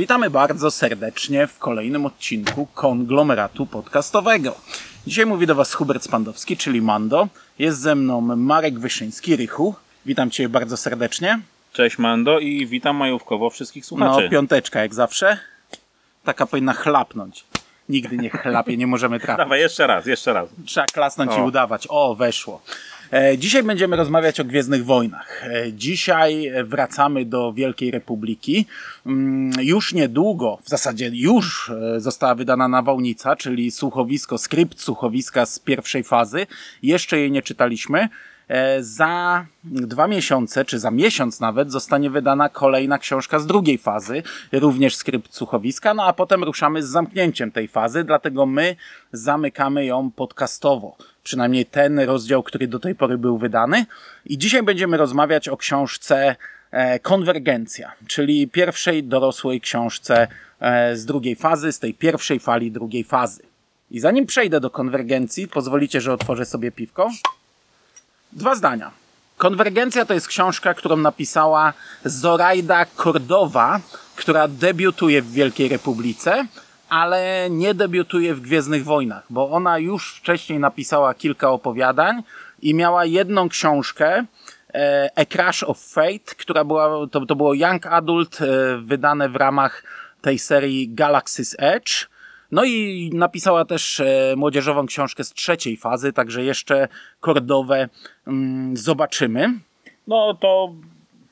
Witamy bardzo serdecznie w kolejnym odcinku konglomeratu podcastowego. Dzisiaj mówi do Was Hubert Spandowski, czyli Mando. Jest ze mną Marek Wyszyński, Rychu. Witam Cię bardzo serdecznie. Cześć Mando i witam majówkowo wszystkich słuchaczy. No, piąteczka jak zawsze. Taka powinna chlapnąć. Nigdy nie chlapie, nie możemy trafić. Dawaj, jeszcze raz, jeszcze raz. Trzeba klasnąć i O. udawać. O, weszło. E, Dzisiaj będziemy rozmawiać o Gwiezdnych Wojnach. E, Dzisiaj wracamy do Wielkiej Republiki. Mm, Już niedługo, w zasadzie już e, została wydana nawałnica, czyli słuchowisko, skrypt słuchowiska z pierwszej fazy. Jeszcze jej nie czytaliśmy. Za dwa miesiące, czy za miesiąc nawet, zostanie wydana kolejna książka z drugiej fazy, również skrypt słuchowiska, no a potem ruszamy z zamknięciem tej fazy, dlatego my zamykamy ją podcastowo. Przynajmniej ten rozdział, który do tej pory był wydany. I dzisiaj będziemy rozmawiać o książce e, Konwergencja, czyli pierwszej dorosłej książce e, z drugiej fazy, z tej pierwszej fali drugiej fazy. I zanim przejdę do konwergencji, pozwolicie, że otworzę sobie piwko. Dwa zdania. Konwergencja to jest książka, którą napisała Zoraida Kordowa, która debiutuje w Wielkiej Republice, ale nie debiutuje w Gwiezdnych Wojnach, bo ona już wcześniej napisała kilka opowiadań i miała jedną książkę, e, A Crash of Fate, która była, to, to było Young Adult, e, wydane w ramach tej serii Galaxy's Edge. No i napisała też e, młodzieżową książkę z trzeciej fazy, także jeszcze Kordowe mm, zobaczymy. No to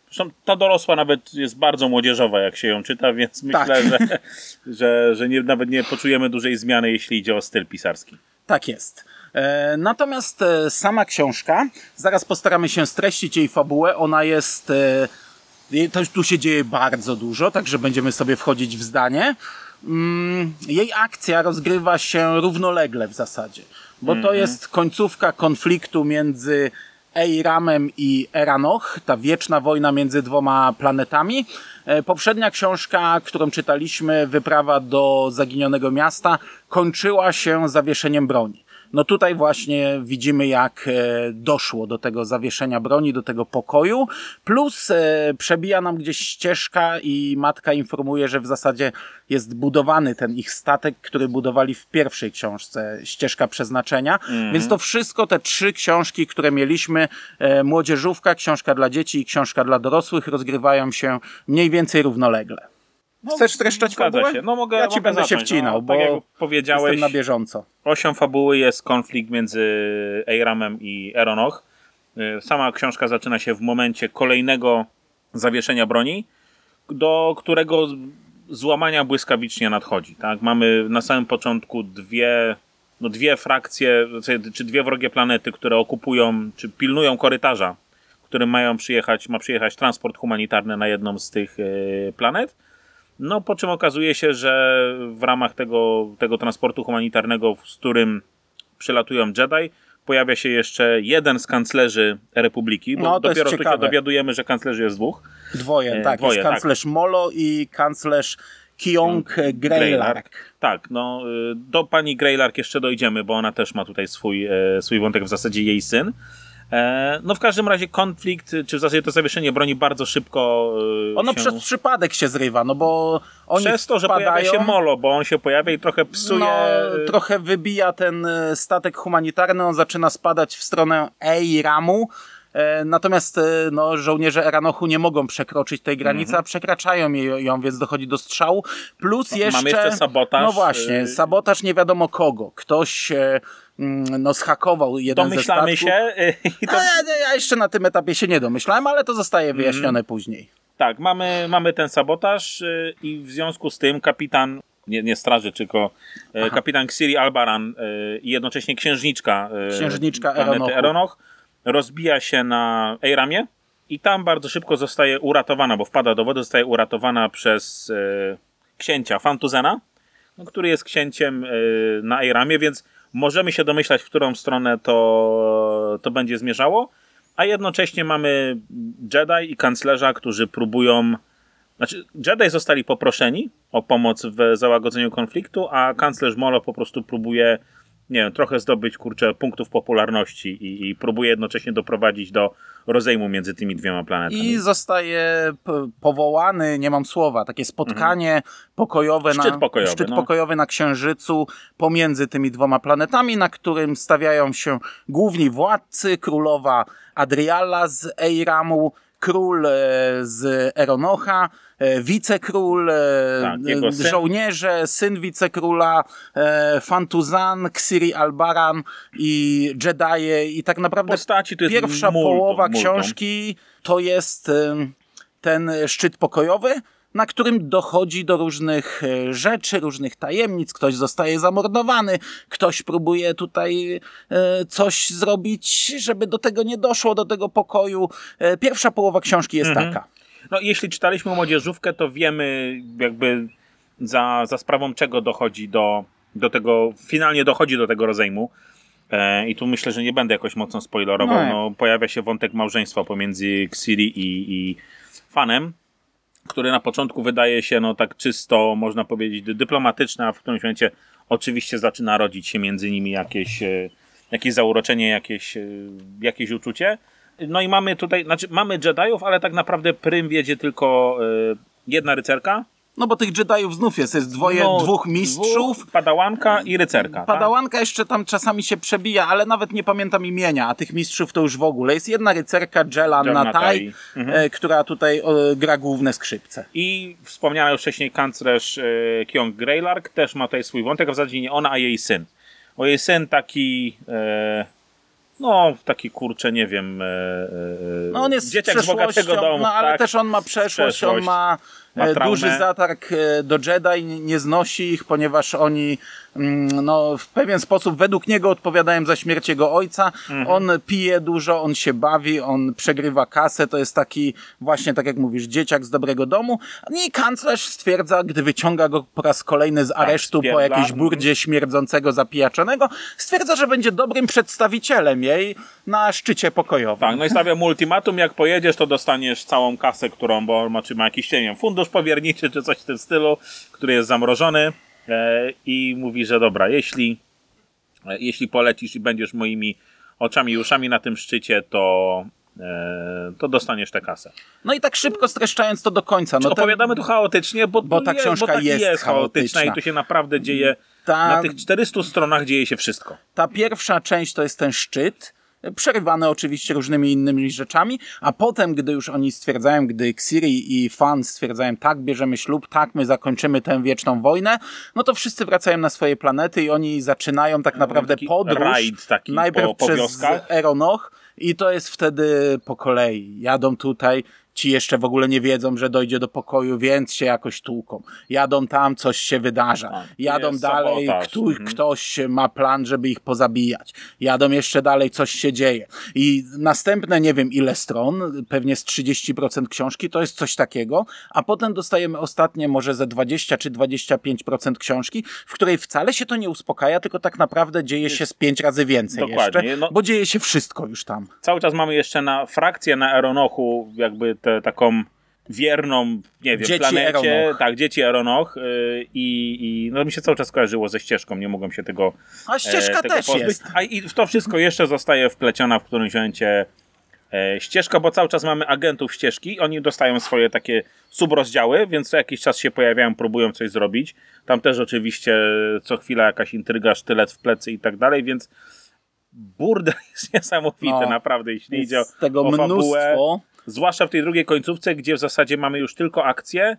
zresztą ta dorosła nawet jest bardzo młodzieżowa, jak się ją czyta, więc Tak. myślę, że, że, że nie, nawet nie poczujemy dużej zmiany, jeśli idzie o styl pisarski. Tak jest. E, Natomiast e, sama książka, zaraz postaramy się streścić jej fabułę. Ona jest. e, To tu się dzieje bardzo dużo, także będziemy sobie wchodzić w zdanie. Mm, Jej akcja rozgrywa się równolegle w zasadzie, bo to jest końcówka konfliktu między Eiramem i Eranoch, ta wieczna wojna między dwoma planetami. E, Poprzednia książka, którą czytaliśmy, Wyprawa do Zaginionego Miasta, kończyła się zawieszeniem broni. No tutaj właśnie widzimy, jak e, doszło do tego zawieszenia broni, do tego pokoju, plus e, przebija nam gdzieś ścieżka i matka informuje, że w zasadzie jest budowany ten ich statek, który budowali w pierwszej książce, ścieżka przeznaczenia. Więc to wszystko, te trzy książki, które mieliśmy, e, młodzieżówka, książka dla dzieci i książka dla dorosłych, rozgrywają się mniej więcej równolegle. Chcesz streszczać fabułę? się. No mogę, ja ci mogę będę się zacząć. wcinał, no, bo tak jak powiedziałeś, jestem na bieżąco. osią fabuły jest konflikt między Eiramem i Eronoch. Y, Sama książka zaczyna się w momencie kolejnego zawieszenia broni, do którego złamania błyskawicznie nadchodzi. Tak? Mamy na samym początku dwie, no dwie frakcje, znaczy, czy dwie wrogie planety, które okupują, czy pilnują korytarza, którym mają przyjechać, ma przyjechać transport humanitarny na jedną z tych y, planet. No, po czym okazuje się, że w ramach tego, tego transportu humanitarnego, z którym przylatują Jedi, pojawia się jeszcze jeden z kanclerzy Republiki, bo No, dopiero tu się dowiadujemy, że kanclerzy jest dwóch. Dwoje, E, tak. dwoje, jest kanclerz Molo i kanclerz Kiong Greylark. Tak, no y, do pani Greylark jeszcze dojdziemy, bo ona też ma tutaj swój, e, swój wątek, w zasadzie jej syn. E, No w każdym razie konflikt, czy w zasadzie to zawieszenie broni bardzo szybko y, Ono się... przez przypadek się zrywa, no bo oni Przez to, że wpadają, pojawia się Molo, bo on się pojawia i trochę psuje... no, y, trochę wybija ten e, statek humanitarny, on zaczyna spadać w stronę Eiramu, e, Natomiast e, no, żołnierze Eranochu nie mogą przekroczyć tej granicy, a przekraczają ją, więc dochodzi do strzału. Plus jeszcze. mamy jeszcze sabotaż, No właśnie, y- sabotaż nie wiadomo kogo. Ktoś e, mm, no, zhakował jeden ze Domyślamy statków. się i to ja, ja jeszcze na tym etapie się nie domyślałem, ale to zostaje wyjaśnione później. Tak, mamy, mamy ten sabotaż i w związku z tym kapitan, nie, nie straży, tylko y, kapitan Xiri Albaran i jednocześnie księżniczka, Księżniczka Eronochu. Eronoch rozbija się na Eiramie i tam bardzo szybko zostaje uratowana, bo wpada do wody, zostaje uratowana przez y, księcia Fantuzena, no, który jest księciem y, na Eiramie, więc możemy się domyślać, w którą stronę to, to będzie zmierzało. A jednocześnie mamy Jedi i kanclerza, którzy próbują. Znaczy, Jedi zostali poproszeni o pomoc w załagodzeniu konfliktu, a kanclerz Molo po prostu próbuje nie wiem, trochę zdobyć, kurczę, punktów popularności i, i próbuje jednocześnie doprowadzić do rozejmu między tymi dwiema planetami. I zostaje powołany, nie mam słowa, takie spotkanie mhm. pokojowe, szczyt na, pokojowy, szczyt no. pokojowy na Księżycu pomiędzy tymi dwoma planetami, na którym stawiają się główni władcy, królowa Adriala z Eiramu, król e, z Eronocha, e, wicekról, e, tak, żołnierze, syn wicekróla, Fantuzan, Xiri Albaran i Jedi i tak naprawdę Postaci pierwsza multum, połowa multum. książki to jest ten szczyt pokojowy, na którym dochodzi do różnych e, rzeczy, różnych tajemnic. Ktoś zostaje zamordowany, ktoś próbuje tutaj e, coś zrobić, żeby do tego nie doszło, do tego pokoju. E, pierwsza połowa książki jest mhm. taka. No, jeśli czytaliśmy młodzieżówkę, to wiemy jakby za, za sprawą czego dochodzi do, do tego, finalnie dochodzi do tego rozejmu. I tu myślę, że nie będę jakoś mocno spoilerował. No, no pojawia się wątek małżeństwa pomiędzy Xiri i, i Fanem który na początku wydaje się no tak czysto, można powiedzieć, dyplomatyczny, a w którymś momencie oczywiście zaczyna rodzić się między nimi jakieś, e, jakieś zauroczenie, jakieś, e, jakieś uczucie. No i mamy tutaj, znaczy mamy Jediów, ale tak naprawdę prym wiedzie tylko e, jedna rycerka, no bo tych Jediów znów jest, jest dwoje, no, dwóch mistrzów. Dwóch, padałanka i rycerka. Padałanka tak? jeszcze tam czasami się przebija, ale nawet nie pamiętam imienia, a tych mistrzów to już w ogóle. Jest jedna rycerka, Jelan Natai, mhm. e, która tutaj gra główne skrzypce. I wspomniałem już wcześniej kanclerz e, Kiong Greylark też ma tutaj swój wątek, a w zasadzie nie ona, a jej syn. O jej syn taki... E, no, taki kurczę, nie wiem. E, e, no on jest dzieciak z bogatego domu. No ale tak? też on ma przeszłość, przeszłość. on ma duży zatarg e, do Jedi, nie znosi ich, ponieważ oni mm, no, w pewien sposób według niego odpowiadają za śmierć jego ojca. Mhm. On pije dużo, on się bawi, on przegrywa kasę, to jest taki właśnie, tak jak mówisz, dzieciak z dobrego domu. I kanclerz stwierdza, gdy wyciąga go po raz kolejny z tak, aresztu tak, po jakiejś burdzie śmierdzącego, zapijaczonego, stwierdza, że będzie dobrym przedstawicielem jej na szczycie pokojowym. Tak, no i stawia mu ultimatum, jak pojedziesz, to dostaniesz całą kasę, którą, bo ma, czy ma jakiś, nie wiem, fundusz powierniczy czy coś w tym stylu, który jest zamrożony e, i mówi, że dobra, jeśli, e, jeśli polecisz i będziesz moimi oczami i uszami na tym szczycie, to, e, to dostaniesz tę kasę. No i tak szybko streszczając to do końca. No opowiadamy tu chaotycznie, bo, bo ta jest, książka bo tak jest, jest chaotyczna i tu się naprawdę dzieje, ta... na tych 400 stronach dzieje się wszystko. Ta pierwsza część to jest ten szczyt, przerywane oczywiście różnymi innymi rzeczami, a potem, gdy już oni stwierdzają, gdy Xiri i Fan stwierdzają, tak, bierzemy ślub, tak, my zakończymy tę wieczną wojnę, no to wszyscy wracają na swoje planety i oni zaczynają tak naprawdę taki podróż, taki najpierw po, po przez. Eronoch i to jest wtedy po kolei. Jadą tutaj, ci jeszcze w ogóle nie wiedzą, że dojdzie do pokoju, więc się jakoś tłuką. Jadą tam, coś się wydarza. A, Jadą dalej, mhm. ktoś ma plan, żeby ich pozabijać. Jadą jeszcze dalej, coś się dzieje. I następne, nie wiem ile stron, pewnie z 30% książki, to jest coś takiego, a potem dostajemy ostatnie może ze 20 czy 25% książki, w której wcale się to nie uspokaja, tylko tak naprawdę dzieje się z pięć razy więcej Dokładnie. jeszcze, no, bo dzieje się wszystko już tam. Cały czas mamy jeszcze na frakcję na Aeronochu jakby te taką wierną, nie wiem, dzieci planecie. Aeronoch. Tak, dzieci Aeronoch yy, i, i no mi się cały czas kojarzyło ze ścieżką, nie mogłem się tego A ścieżka e, też pozbyć. jest. A i w to wszystko jeszcze zostaje wpleciona w którymś momencie e, ścieżka, bo cały czas mamy agentów ścieżki, oni dostają swoje takie subrozdziały, więc co jakiś czas się pojawiają, próbują coś zrobić. Tam też oczywiście co chwila jakaś intryga, sztylet w plecy i tak dalej, więc burdel jest niesamowity, no, naprawdę, jeśli idzie o, tego o fabułę. Zwłaszcza w tej drugiej końcówce, gdzie w zasadzie mamy już tylko akcję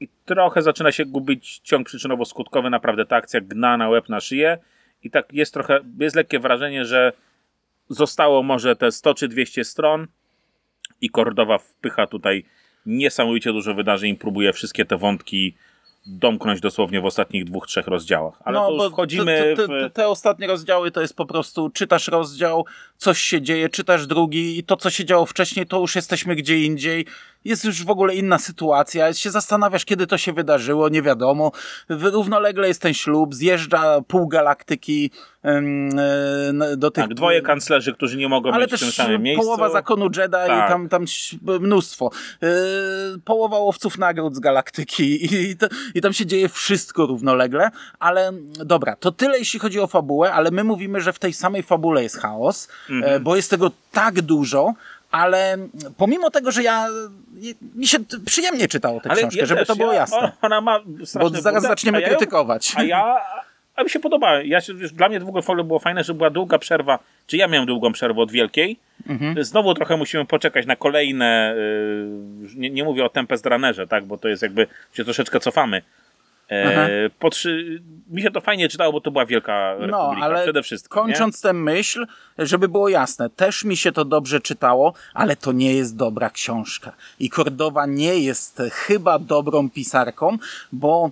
i trochę zaczyna się gubić ciąg przyczynowo-skutkowy. Naprawdę ta akcja gna na łeb na szyję i tak jest trochę, jest lekkie wrażenie, że zostało może te 100 czy 200 stron i Kordowa wpycha tutaj niesamowicie dużo wydarzeń próbuje wszystkie te wątki domknąć dosłownie w ostatnich dwóch, trzech rozdziałach. Ale no, to już wchodzimy te, te, te, te, ostatnie rozdziały to jest po prostu, czytasz rozdział, coś się dzieje, czytasz drugi i to, co się działo wcześniej, to już jesteśmy gdzie indziej. Jest już w ogóle inna sytuacja. Się zastanawiasz, kiedy to się wydarzyło, nie wiadomo. Równolegle jest ten ślub, zjeżdża pół galaktyki e, do tych... Tak, dwoje kanclerzy, którzy nie mogą ale być w tym samym miejscu. połowa zakonu Jedi tak. i tam, tam mnóstwo. Yy, połowa łowców nagród z galaktyki i, to, i tam się dzieje wszystko równolegle, ale dobra, to tyle jeśli chodzi o fabułę, ale my mówimy, że w tej samej fabule jest chaos, mhm. bo jest tego tak dużo, ale pomimo tego, że ja mi się przyjemnie czytało tę książkę, ja żeby też, to było jasne. Ja, ona ma bo zaraz zaczniemy ja krytykować. A ja, a mi się podoba. Ja się, wiesz, dla mnie długofalo było fajne, że była długa przerwa, czy ja miałem długą przerwę od wielkiej. Mhm. Znowu trochę musimy poczekać na kolejne, yy, nie, nie, mówię o Tempest Runnerze, tak, bo to jest jakby, się troszeczkę cofamy. E, potrzy... Mi się to fajnie czytało, bo to była wielka no, republika, ale przede wszystkim. Kończąc tę myśl, żeby było jasne, też mi się to dobrze czytało, ale to nie jest dobra książka. I Kordowa nie jest chyba dobrą pisarką, bo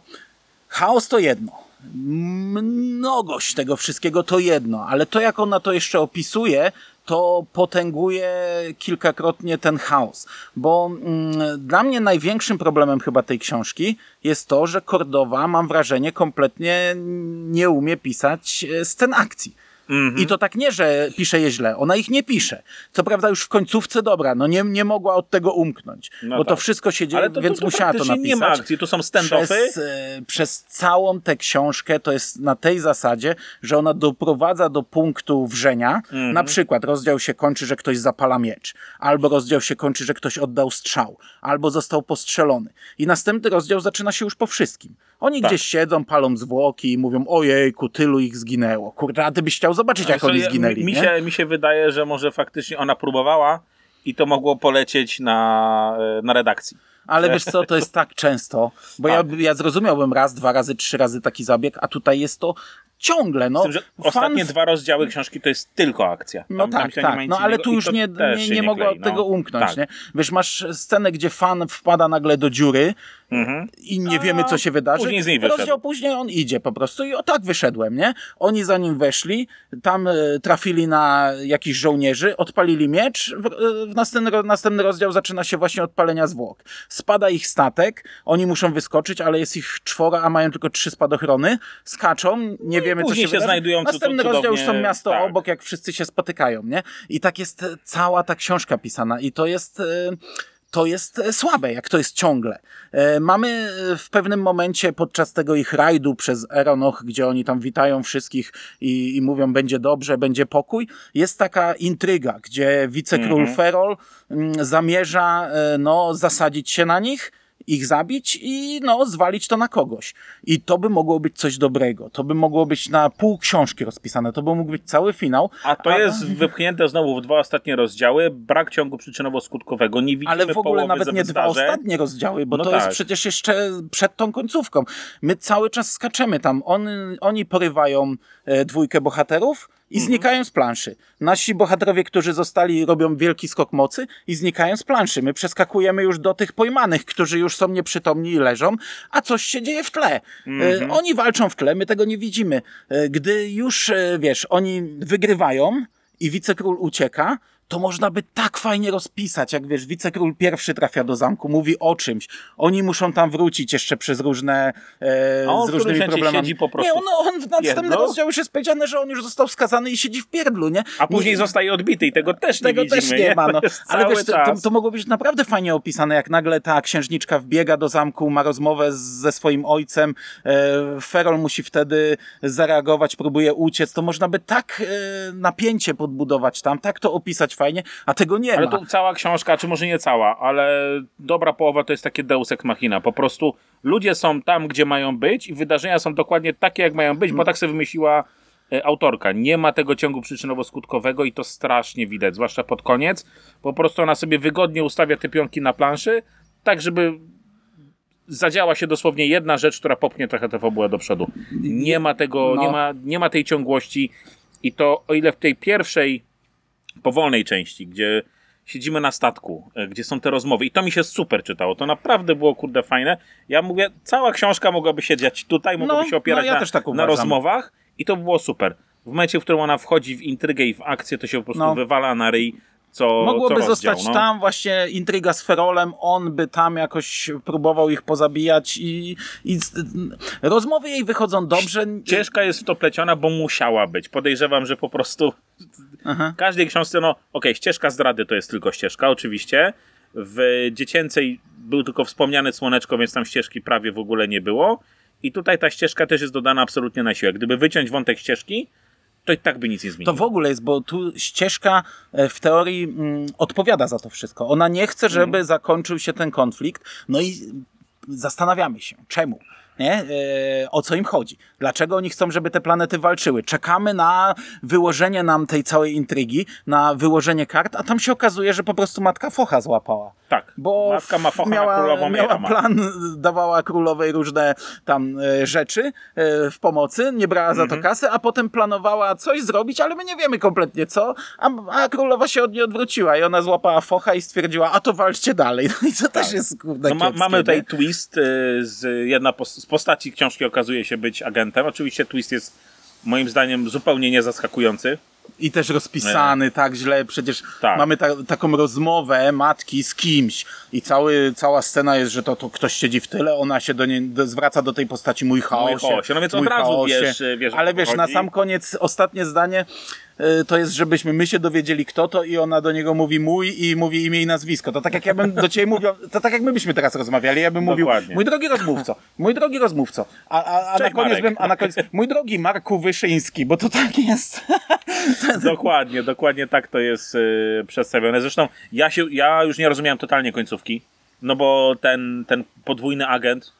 chaos to jedno mnogość tego wszystkiego to jedno, ale to jak ona to jeszcze opisuje, to potęguje kilkakrotnie ten chaos. Bo mm, dla mnie największym problemem chyba tej książki jest to, że Kordowa, mam wrażenie, kompletnie nie umie pisać e, scen akcji. Mm -hmm. I to tak nie, że pisze je źle, ona ich nie pisze. Co prawda już w końcówce dobra, no nie, nie mogła od tego umknąć, no bo tak. to wszystko się dzieje, to, więc to, to musiała to napisać. nie ma akcji, to są stand-offy. Przez, e, przez całą tę książkę to jest na tej zasadzie, że ona doprowadza do punktu wrzenia. Mm -hmm. Na przykład rozdział się kończy, że ktoś zapala miecz, albo rozdział się kończy, że ktoś oddał strzał, albo został postrzelony. I następny rozdział zaczyna się już po wszystkim. Oni tak. gdzieś siedzą, palą zwłoki i mówią, ojejku, tylu ich zginęło. Kurde, a ty byś chciał zobaczyć, jak oni zginęli. Mi, się, mi się wydaje, że może faktycznie ona próbowała i to mogło polecieć na, e, na redakcji. Ale wiesz co, to jest tak często, bo tak. ja, ja zrozumiałbym raz, dwa razy, trzy razy taki zabieg, a tutaj jest to ciągle. No, tym, ostatnie dwa rozdziały książki to jest tylko akcja. No tam, no tak, tak. No ale tu już nie, nie, nie, mogła od tego no. umknąć. Tak. Nie? Wiesz, masz scenę, gdzie fan wpada nagle do dziury mhm. i nie A wiemy, co się wydarzy. Później z niej wyszedł. Rozdział później on idzie po prostu i o tak wyszedłem, nie? Oni za nim weszli, tam e, trafili na jakichś żołnierzy, odpalili miecz, w, e, w następny, następny rozdział zaczyna się właśnie od palenia zwłok. Spada ich statek, oni muszą wyskoczyć, ale jest ich czworo, a mają tylko trzy spadochrony, skaczą, nie no wiemy, co się, się znajdują. Następny rozdział już są miasto tak. obok, jak wszyscy się spotykają, nie? I tak jest cała ta książka pisana i to jest... Yy, to jest e, słabe, jak to jest ciągle. E, mamy e, w pewnym momencie podczas tego ich rajdu przez Eronoch, gdzie oni tam witają wszystkich i, i mówią będzie dobrze, będzie pokój, jest taka intryga, gdzie wicekról mm -hmm. Ferol zamierza no, zasadzić się na nich, ich zabić i no, zwalić to na kogoś. I to by mogło być coś dobrego. To by mogło być na pół książki rozpisane. To by mógł być cały finał. A to a... jest wypchnięte znowu w dwa ostatnie rozdziały. Brak ciągu przyczynowo-skutkowego. Nie widzimy Ale w ogóle nawet nie dwa ostatnie rozdziały, bo no to tak. jest przecież jeszcze przed tą końcówką. My cały czas skaczemy tam. On, oni porywają e, dwójkę bohaterów, i mhm. znikają z planszy. Nasi bohaterowie, którzy zostali, robią wielki skok mocy i znikają z planszy. My przeskakujemy już do tych pojmanych, którzy już są nieprzytomni i leżą, a coś się dzieje w tle. Mhm. Oni walczą w tle, my tego nie widzimy. E, gdy już, e, wiesz, oni wygrywają i wicekról ucieka, to można by tak fajnie rozpisać, jak wiesz, wicekról pierwszy trafia do zamku, mówi o czymś, oni muszą tam wrócić jeszcze przez różne, e, on z różnymi problemami. Siedzi po prostu nie, on, on w następnym rozdziale już jest powiedziane, że on już został skazany i siedzi w pierdlu, nie? A później nie, zostaje odbity i tego też tego nie widzimy, też nie, nie? ma, no. Ale wiesz, to, to, to, mogło być naprawdę fajnie opisane, jak nagle ta księżniczka wbiega do zamku, ma rozmowę z, ze swoim ojcem, e, Ferol musi wtedy zareagować, próbuje uciec, to można by tak e, napięcie podbudować tam, tak to opisać fajnie, a tego nie ale ma. Ale to cała książka, czy może nie cała, ale dobra połowa to jest takie deus ex machina. Po prostu ludzie są tam, gdzie mają być i wydarzenia są dokładnie takie, jak mają być, bo mm. tak sobie wymyśliła e, autorka. Nie ma tego ciągu przyczynowo-skutkowego i to strasznie widać, zwłaszcza pod koniec. Po prostu ona sobie wygodnie ustawia te pionki na planszy, tak żeby zadziała się dosłownie jedna rzecz, która popchnie trochę tę fabułę do przodu. Nie ma tego, no. nie, ma, nie ma tej ciągłości i to o ile w tej pierwszej powolnej części, gdzie siedzimy na statku, e, gdzie są te rozmowy i to mi się super czytało. To naprawdę było kurde fajne. Ja mówię, cała książka mogłaby siedzieć tutaj, mogłaby no, się opierać no, ja na, tak na rozmowach i to było super. w momencie, w którym ona wchodzi w intrygę i w akcję, to się po prostu No. wywala na ryj co Mogłoby co rozdział, zostać no. tam właśnie intryga z Ferolem, on by tam jakoś próbował ich pozabijać i, i rozmowy jej wychodzą dobrze. Ciężka jest w to pleciona, bo musiała być. Podejrzewam, że po prostu Aha. w każdej książce, no okej, ścieżka zdrady to jest tylko ścieżka, oczywiście. W dziecięcej był tylko wspomniany słoneczko, więc tam ścieżki prawie w ogóle nie było. I tutaj ta ścieżka też jest dodana absolutnie na siłę. Gdyby wyciąć wątek ścieżki, to i tak by nic nie zmieniło. To w ogóle jest, bo tu ścieżka e, w teorii mm, odpowiada za to wszystko. Ona nie chce, żeby Mhm. zakończył się ten konflikt. No i zastanawiamy się, czemu. Nie? E, o co im chodzi? Dlaczego oni chcą, żeby te planety walczyły? Czekamy na wyłożenie nam tej całej intrygi, na wyłożenie kart, a tam się okazuje, że po prostu matka Focha złapała. Tak, Bo matka ma focha miała, królową miała plan, dawała królowej różne tam e, rzeczy e, w pomocy, nie brała za Mhm. to kasy, a potem planowała coś zrobić, ale my nie wiemy kompletnie co, a, a królowa się od niej odwróciła i ona złapała focha i stwierdziła, a to walczcie dalej. No i to też jest kurde No, ma, mamy tutaj twist. Z, jedna pos- z postaci książki okazuje się być agentem. Oczywiście twist jest moim zdaniem zupełnie niezaskakujący. I też rozpisany tak źle, przecież Tak. mamy ta, taką rozmowę matki z kimś i cały, cała scena jest, że to, to ktoś siedzi w tyle, ona się do niej do, zwraca do tej postaci mój chaosie. chaosie. No więc od mój razu chaosie. wiesz, wiesz, Ale wiesz, na chodzi. sam koniec ostatnie zdanie to jest, żebyśmy my się dowiedzieli kto to i ona do niego mówi mój i mówi imię i nazwisko. To tak jak ja bym do ciebie mówił, to tak jak my byśmy teraz rozmawiali, ja bym mówił Dokładnie. mój drogi rozmówco, mój drogi rozmówco, a, a, a na Cześć, koniec Marek. bym, a na koniec mój drogi Marku Wyszyński, bo to tak jest. Dokładnie, dokładnie tak to jest y, przedstawione. Zresztą ja, się, ja już nie rozumiałem totalnie końcówki, no bo ten, ten podwójny agent,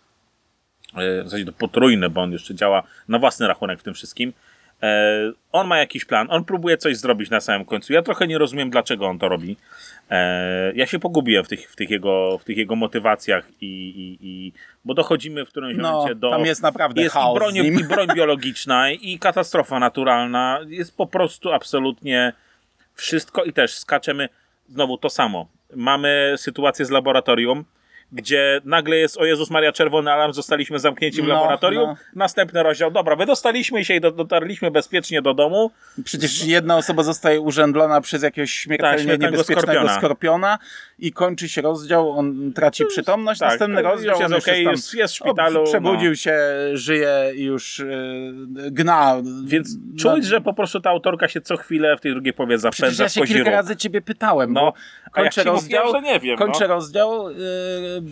y, w zasadzie to potrójny, bo on jeszcze działa na własny rachunek w tym wszystkim, e, on ma jakiś plan, on próbuje coś zrobić na samym końcu. Ja trochę nie rozumiem, dlaczego on to robi. E, ja się pogubiłem w tych, w tych, jego, w tych jego motywacjach i, i, i bo dochodzimy w którymś No, momencie do... tam jest naprawdę jest chaos i broń, i broń biologiczna i katastrofa naturalna. Jest po prostu absolutnie wszystko i też skaczemy znowu to samo. Mamy sytuację z laboratorium, gdzie nagle jest o Jezus Maria czerwony alarm, zostaliśmy zamknięci w No, laboratorium. no. Następny rozdział, dobra, wydostaliśmy się i do, dotarliśmy bezpiecznie do domu. Przecież jedna osoba zostaje urzędlona przez jakiegoś śmiertelnie Tak, niebezpiecznego skorpiona. skorpiona. I kończy się rozdział, on traci przytomność, tak, następny rozdział, jest on już okej, jest, tam, jest- jest w szpitalu, o, przebudził no. się, żyje i już yy, gna. Więc No, czuć, że po prostu ta autorka się co chwilę w tej drugiej Przecież zapędza ja w się kilka razy ciebie pytałem, No, ja kończę ci rozdział, mówiłem, nie wiem, kończę no. rozdział,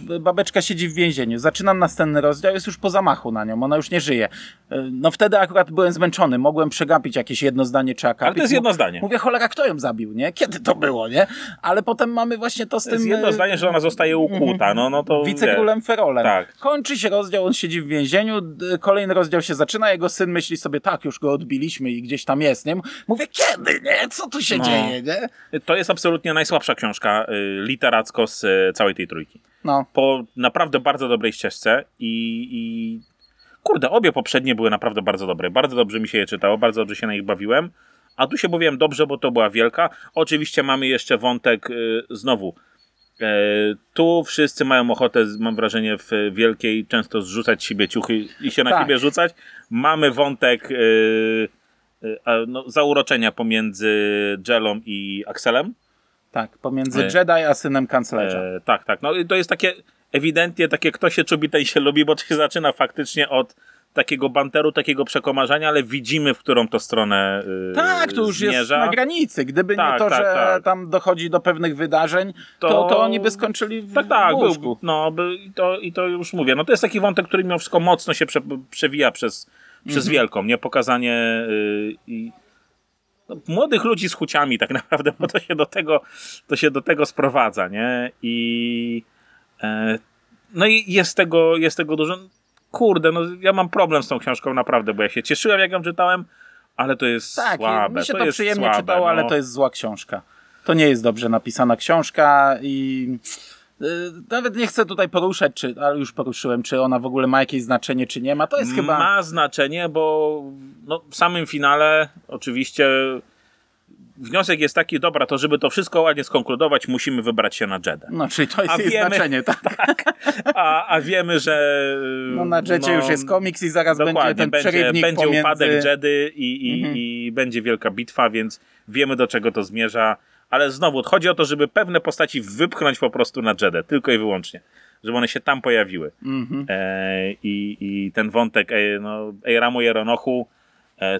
yy, babeczka siedzi w więzieniu, zaczynam następny rozdział, jest już po zamachu na nią, ona już nie żyje. Yy, No wtedy akurat byłem zmęczony, mogłem przegapić jakieś jedno zdanie czy akapit. Ale to jest jedno zdanie. Mówię, cholera, kto ją zabił, nie? Kiedy to było, nie? Ale potem mamy właśnie to z tym... jest jedno yy, zdanie, że ona zostaje ukłuta, no, no to Wicekrólem Ferolem. Tak. Kończy się rozdział, on siedzi w więzieniu, kolejny rozdział się zaczyna, jego syn myśli sobie, tak, już go odbiliśmy i gdzieś tam jest, nie? Mówię, kiedy, nie? Co tu się No. dzieje, nie? To jest absolutnie najsłabsza książka y, literacko z y, całej tej trójki. No. Po naprawdę bardzo dobrej ścieżce i, i kurde, obie poprzednie były naprawdę bardzo dobre. Bardzo dobrze mi się je czytało, bardzo dobrze się na nich bawiłem. A tu się bawiłem dobrze, bo to była wielka. Oczywiście mamy jeszcze wątek y, znowu. E, tu wszyscy mają ochotę, mam wrażenie, w wielkiej często zrzucać siebie ciuchy i się na Tak. siebie rzucać. Mamy wątek y, y, a, no, zauroczenia pomiędzy Jelą i Axelem. Tak, pomiędzy E, Jedi a synem kanclerza. E, tak, tak. No to jest takie ewidentnie takie, kto się czubi, ten się lubi, bo to się zaczyna faktycznie od takiego banteru, takiego przekomarzania, ale widzimy, w którą to stronę yy, tak, to już jest zmierza. na granicy. Gdyby nie Tak, to, tak, że tak. tam dochodzi do pewnych wydarzeń, to, To- to, oni by skończyli w, Tak, tak, łóżku. no by, i, to, i to już mówię. No to jest taki wątek, który mimo wszystko mocno się prze, przewija przez, przez Mhm. wielką, nie? Pokazanie yy, i no, młodych ludzi z chuciami tak naprawdę, bo to się do tego, to się do tego sprowadza, nie? I e, no i jest tego, jest tego dużo. Kurde, no ja mam problem z tą książką naprawdę, bo ja się cieszyłem, jak ją czytałem, ale to jest Tak, słabe. mi się to, jest przyjemnie słabe, czytało, ale no. to jest zła książka. To nie jest dobrze napisana książka i y, nawet nie chcę tutaj poruszać, czy, ale już poruszyłem, czy ona w ogóle ma jakieś znaczenie, czy nie ma. To jest chyba... Ma znaczenie, bo no, w samym finale oczywiście wniosek jest taki, dobra, to żeby to wszystko ładnie skonkludować, musimy wybrać się na Jedę. No, czyli to jest A wiemy- znaczenie, tak? A, a wiemy, że... No na Jedzie już jest komiks i zaraz będzie Dokładnie, ten będzie, przerywnik będzie pomiędzy... Mhm. upadek Jedy i, i, i będzie wielka bitwa, więc wiemy do czego to zmierza. Ale znowu, chodzi o to, żeby pewne postaci wypchnąć po prostu na Jedę, tylko i wyłącznie. Żeby one się tam pojawiły. Mhm. E, i, I ten wątek e, no, Eiramu i Eronochu, e,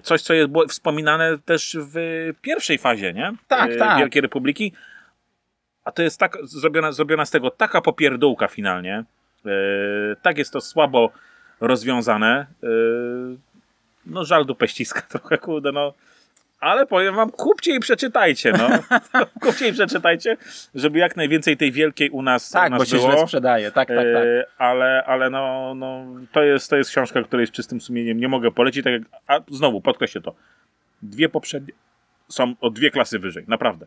coś co jest było wspominane też w pierwszej fazie, nie? Tak, e, tak. Wielkiej Republiki. A to jest tak zrobiona, zrobiona z tego taka popierdółka finalnie. E, tak jest to słabo rozwiązane. E, no żal dupę ściska trochę, kurde, no. Ale powiem wam, kupcie i przeczytajcie, no. kupcie i przeczytajcie, żeby jak najwięcej tej wielkiej u nas, u Tak, nas bo się było. źle sprzedaje, tak, tak, tak. E, ale, ale no, no to, jest, to jest książka, której z czystym sumieniem nie mogę polecić. Tak jak, a znowu, podkreślę to. Dwie poprzednie są o dwie klasy wyżej, naprawdę.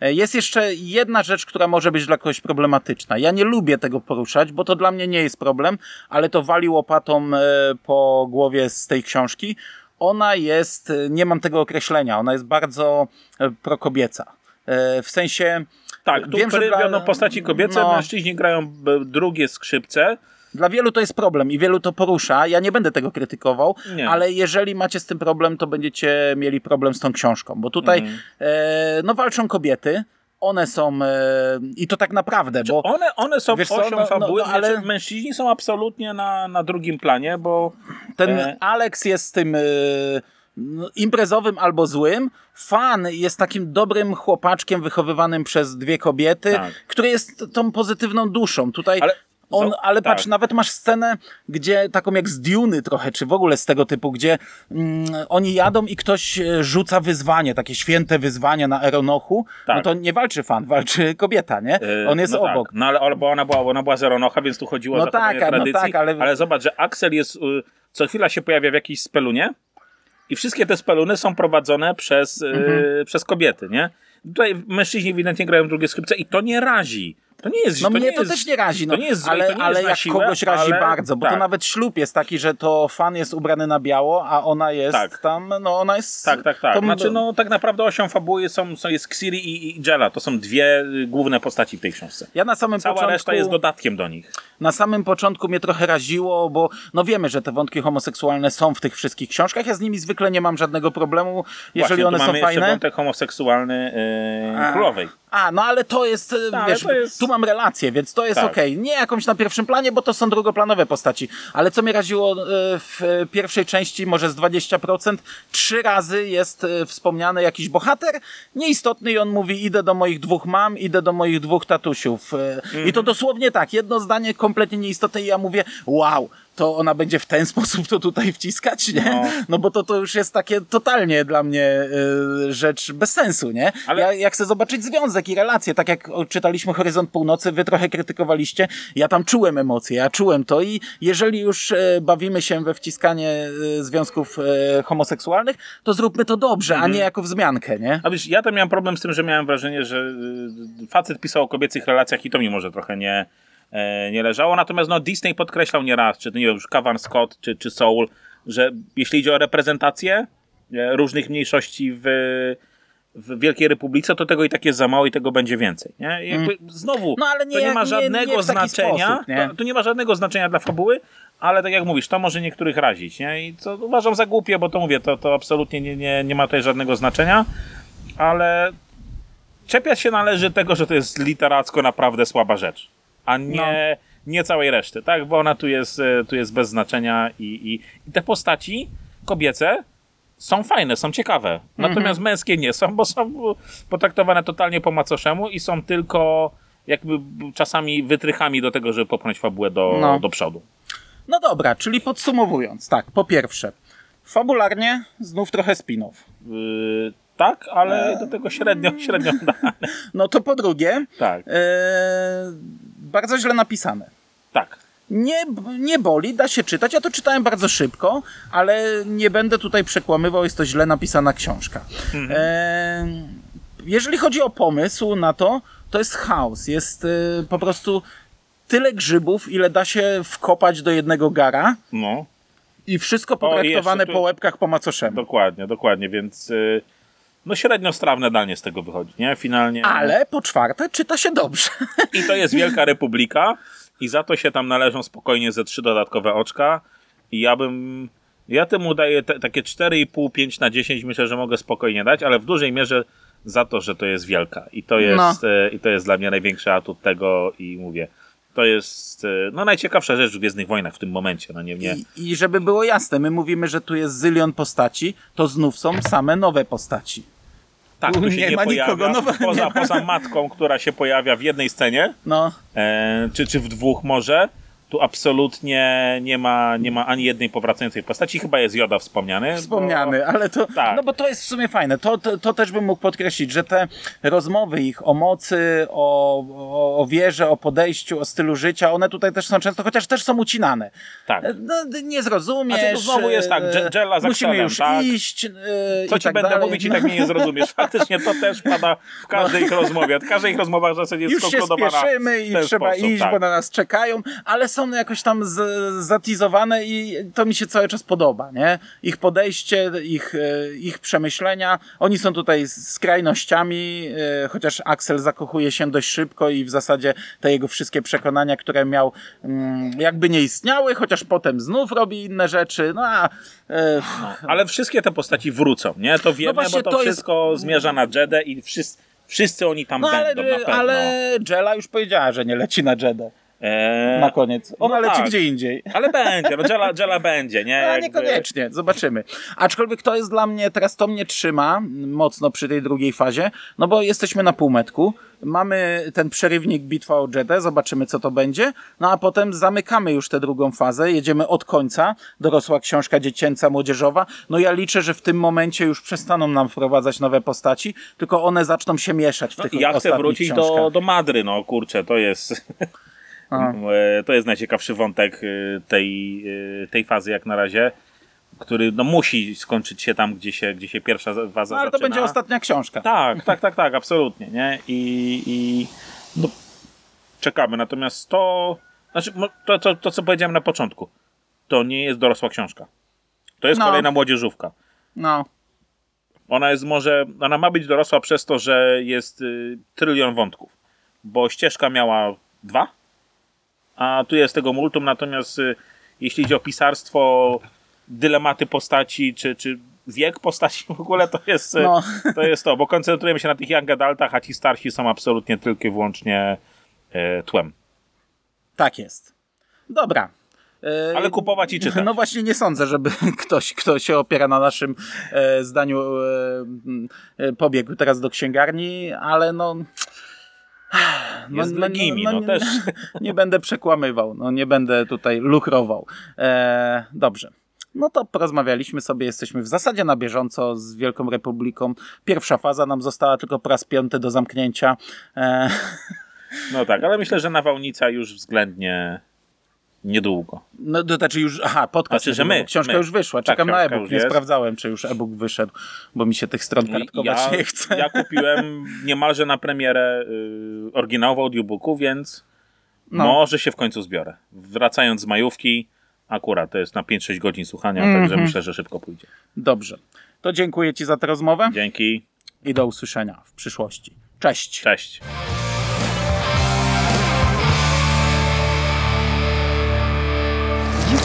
E, Jest jeszcze jedna rzecz, która może być dla kogoś problematyczna. Ja nie lubię tego poruszać, bo to dla mnie nie jest problem, ale to wali łopatą e, po głowie z tej książki. Ona jest, e, nie mam tego określenia, ona jest bardzo e, prokobieca. E, W sensie, Tak, tu Wiem, że dla- postaci kobiece, no. mężczyźni grają drugie skrzypce. Dla wielu to jest problem i wielu to porusza. Ja nie będę tego krytykował, Nie. ale jeżeli macie z tym problem, to będziecie mieli problem z tą książką, bo tutaj Mhm. e, no walczą kobiety, one są e, i to tak naprawdę, bo One, one są Wiesz osią no- no- fabuły, no, ale- znaczy, mężczyźni są absolutnie na, na drugim planie, bo ten e, Alex jest tym e, no, imprezowym albo złym, fan jest takim dobrym chłopaczkiem wychowywanym przez dwie kobiety, Tak. który jest tą pozytywną duszą. Tutaj Ale- on, ale patrz, tak. nawet masz scenę, gdzie taką jak z Duny trochę, czy w ogóle z tego typu, gdzie mm, oni jadą i ktoś e, rzuca wyzwanie, takie święte wyzwanie na Eronochu, no Tak. to nie walczy fan, walczy kobieta, nie? E, On jest no obok. Tak. No ale ale- bo ona była, ona była zeronocha, więc tu chodziło No o tak, no tradycji. tak, ale- zobacz, że Axel jest, y, co chwila się pojawia w jakiejś spelunie i wszystkie te speluny są prowadzone przez, y, Mhm. przez kobiety, nie? Tutaj mężczyźni ewidentnie grają drugie skrzypce i to nie razi. To nie jest No to mnie nie to jest, też nie razi, no, to nie jest złe, ale, to nie ale jest jak siłę, kogoś razi ale- bardzo, bo to tak. nawet ślub jest taki, że to fan jest ubrany na biało, a ona jest Tak. tam, no ona jest... Tak, tak, tak. to- Znaczy, no tak naprawdę osią fabuły są, są jest Xiri i, i Jela. To są dwie y, główne postaci w tej książce. Ja na samym Cała początku... reszta jest dodatkiem do nich. Na samym początku mnie trochę raziło, bo no wiemy, że te wątki homoseksualne są w tych wszystkich książkach. Ja z nimi zwykle nie mam żadnego problemu, jeżeli Właśnie, one tu są mamy jeszcze fajne. wątek homoseksualny yy, królowej. A, no ale to jest, e, Tak, wiesz, to jest- tu mam relację, więc to jest Tak. okej. Nie jakąś na pierwszym planie, bo to są drugoplanowe postaci. Ale co mnie raziło e, w pierwszej części, może z 20%, trzy razy jest e, wspomniany jakiś bohater, nieistotny i on mówi, idę do moich dwóch mam, idę do moich dwóch tatusiów. E, I Mhm. to dosłownie tak, jedno zdanie kompletnie nieistotne i ja mówię, wow, to ona będzie w ten sposób to tutaj wciskać, nie? No, No. bo to, to już jest takie totalnie dla mnie e, rzecz bez sensu, nie? Ale- Ja, ja chcę zobaczyć związek i relacje. Tak jak czytaliśmy Horyzont Północy, wy trochę krytykowaliście. Ja tam czułem emocje, ja czułem to i jeżeli już e, bawimy się we wciskanie e, związków e, homoseksualnych, to zróbmy to dobrze, a nie jako wzmiankę, nie? A wiesz, ja tam miałem problem z tym, że miałem wrażenie, że y, facet pisał o kobiecych relacjach i to mi może trochę nie, nie leżało. Natomiast no, Disney podkreślał nieraz, czy to nie wiem, już Kavan Scott, czy, czy Soul, że jeśli idzie o reprezentację e, różnych mniejszości w, w Wielkiej Republice, to tego i tak jest za mało i tego będzie więcej. Nie? I Jakby znowu, No, ale nie to nie ma nie- żadnego nie taki znaczenia. sposób, nie? to, to nie ma żadnego znaczenia dla fabuły, ale tak jak mówisz, to może niektórych razić. Nie? I co uważam za głupie, bo to mówię, to, to absolutnie nie, nie, nie ma tutaj żadnego znaczenia, ale czepiać się należy tego, że to jest literacko naprawdę słaba rzecz, a nie, nie całej reszty, tak? Bo ona tu jest, e, tu jest bez znaczenia i, i, i te postaci kobiece są fajne, są ciekawe. Natomiast męskie nie są, bo są potraktowane totalnie po macoszemu i są tylko jakby czasami wytrychami do tego, żeby popchnąć fabułę do, No. do przodu. No dobra, czyli podsumowując, tak, po pierwsze, fabularnie znów trochę spin-off. Yy, tak, ale do tego średnio, średnio da. No to po drugie, Tak, e, bardzo źle napisane. tak. Nie, nie boli, da się czytać. Ja to czytałem bardzo szybko, ale nie będę tutaj przekłamywał, jest to źle napisana książka. E, jeżeli chodzi o pomysł na to, to jest chaos. Jest e, po prostu tyle grzybów, ile da się wkopać do jednego gara No. i wszystko potraktowane tu- po łebkach po macoszemu. Dokładnie, dokładnie, więc y, no średnio strawne danie z tego wychodzi, nie? Finalnie. Ale po czwarte czyta się dobrze. I to jest Wielka Republika i za to się tam należą spokojnie ze trzy dodatkowe oczka i ja bym ja temu daję te, takie 4,5, 5 na 10 myślę, że mogę spokojnie dać, ale w dużej mierze za to, że to jest wielka i to jest, e, i to jest dla mnie największy atut tego i mówię, to jest e, no najciekawsza rzecz w Gwiezdnych Wojnach w tym momencie, no nie, nie. I, I żeby było jasne, my mówimy, że tu jest zylion postaci, to znów są same nowe postaci. Tak, tu się nie nie, ma pojawia, nikogo nowego, poza, poza matką, która się pojawia w jednej scenie, No, e, czy, czy w dwóch może. Tu absolutnie nie ma, nie ma ani jednej powracającej postaci. Chyba jest Joda wspomniany. wspomniany, ale to, Tak. no bo to jest w sumie fajne. To, to, to też bym mógł podkreślić, że te rozmowy ich o mocy, o, o, o wierze, o podejściu, o stylu życia, one tutaj też są często, chociaż też są ucinane. Tak. No, nie zrozumiesz. Znaczy, to znowu jest tak, e, Je- Jella z Musimy już tak? iść. e, Co ci tak będę dalej. mówić i tak mnie nie zrozumiesz. Faktycznie to też pada w każdej ich rozmowie. W każdej ich rozmowa w zasadzie jest już się spieszymy i trzeba sposób, iść, tak. bo na nas czekają, ale są jakoś tam z, zatizowane i to mi się cały czas podoba, nie? Ich podejście, ich, e, ich przemyślenia, oni są tutaj skrajnościami, e, chociaż Axel zakochuje się dość szybko i w zasadzie te jego wszystkie przekonania, które miał, mm, jakby nie istniały, chociaż potem znów robi inne rzeczy, no a e, Ale wszystkie te postaci wrócą, nie? To wiemy, właśnie bo to, to jest- wszystko zmierza na Jedę i wszyscy, wszyscy oni tam no ale, będą na pewno. ale Jella już powiedziała, że nie leci na Jedę Eee, na koniec. Ona no leci tak. gdzie indziej. Ale będzie, no Jella, Jella będzie, nie? A Jakby- niekoniecznie, zobaczymy. Aczkolwiek to jest dla mnie, teraz to mnie trzyma mocno przy tej drugiej fazie, no bo jesteśmy na półmetku, mamy ten przerywnik Bitwa o Jedę, zobaczymy co to będzie, no a potem zamykamy już tę drugą fazę, jedziemy od końca, dorosła książka dziecięca, młodzieżowa, no ja liczę, że w tym momencie już przestaną nam wprowadzać nowe postaci, tylko one zaczną się mieszać w No, tych ja chcę ostatnich wrócić książkach. do, do Madry, no kurczę, to jest... A. E, to jest najciekawszy wątek e, tej, e, tej fazy jak na razie, który no, musi skończyć się tam, gdzie się, gdzie się pierwsza faza No ale to zaczyna. będzie ostatnia książka. Tak, tak, tak, tak, absolutnie, nie? I, i no, czekamy. Natomiast to, znaczy, to, to, to, co powiedziałem na początku, to nie jest dorosła książka. To jest No. kolejna młodzieżówka. No, Ona jest może, ona ma być dorosła przez to, że jest y, trylion wątków, bo ścieżka miała dwa, a tu jest tego multum, natomiast y, jeśli idzie o pisarstwo, dylematy postaci, czy, czy wiek postaci w ogóle, to jest, y, No. to jest to, bo koncentrujemy się na tych young adultach, a ci starsi są absolutnie tylko i wyłącznie y, tłem. tak jest. Dobra. Ale kupować i czytać. No właśnie nie sądzę, żeby ktoś, kto się opiera na naszym e, zdaniu e, e, pobiegł teraz do księgarni, ale no... Jest legimi, no też. Nie będę przekłamywał, no nie będę tutaj luchrował. E, dobrze. No to porozmawialiśmy sobie, jesteśmy w zasadzie na bieżąco z Wielką Republiką. Pierwsza faza nam została tylko po raz piąty do zamknięcia. E, No tak, ale myślę, że nawałnica już względnie niedługo. No to znaczy już, aha, podcast. Znaczy, że my, Książka my. już wyszła, Tak, czekam na książka e-book. Nie jest. sprawdzałem, czy już e-book wyszedł, bo mi się tych stron kartkować ja, nie chce. ja kupiłem niemalże na premierę y, oryginał w audiobooku, więc No. może się w końcu zbiorę. Wracając z majówki, akurat to jest na 5-6 godzin słuchania, Mhm. także myślę, że szybko pójdzie. Dobrze. To dziękuję Ci za tę rozmowę Dzięki, i do usłyszenia w przyszłości. Cześć. cześć.